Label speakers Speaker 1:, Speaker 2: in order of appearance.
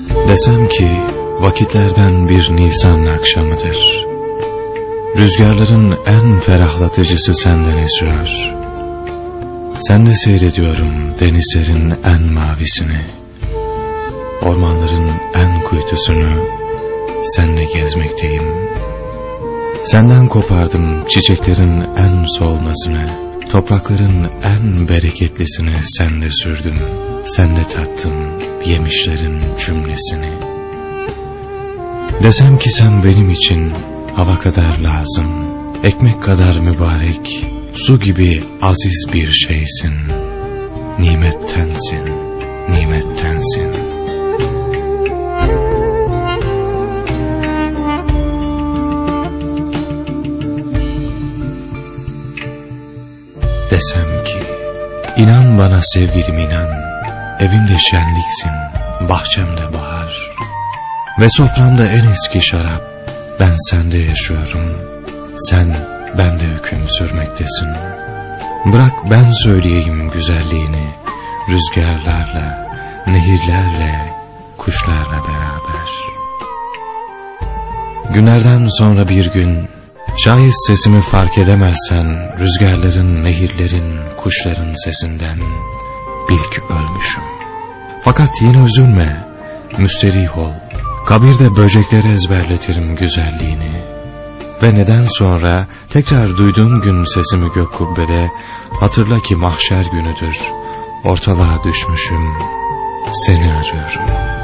Speaker 1: Desem ki vakitlerden bir Nisan akşamıdır. Rüzgarların en ferahlatıcısı senden esiyor. Sen de seyrediyorum denizlerin en mavisini. Ormanların en kuytusunu senle gezmekteyim. Senden kopardım çiçeklerin en solmasını. Toprakların en bereketlisini sende sürdüm. Sende tattım yemişlerin cümlesini. Desem ki sen benim için hava kadar lazım, ekmek kadar mübarek, su gibi aziz bir şeysin. Nimettensin, nimettensin. Desem ki, inan bana sevgilim inan, evimde şenliksin, bahçemde bahar. Ve soframda en eski şarap, ben sende yaşıyorum, sen bende hüküm sürmektesin. Bırak ben söyleyeyim güzelliğini, rüzgarlarla, nehirlerle, kuşlarla beraber. Günlerden sonra bir gün, şayet sesimi fark edemezsen, rüzgarların, nehirlerin, kuşların sesinden, bil ki ölmüşüm. Fakat yine üzülme, müsterih ol, kabirde böceklere ezberletirim güzelliğini. Ve neden sonra tekrar duyduğun gün sesimi gök kubbede hatırla ki mahşer günüdür. Ortalığa düşmüşüm, seni arıyorum.''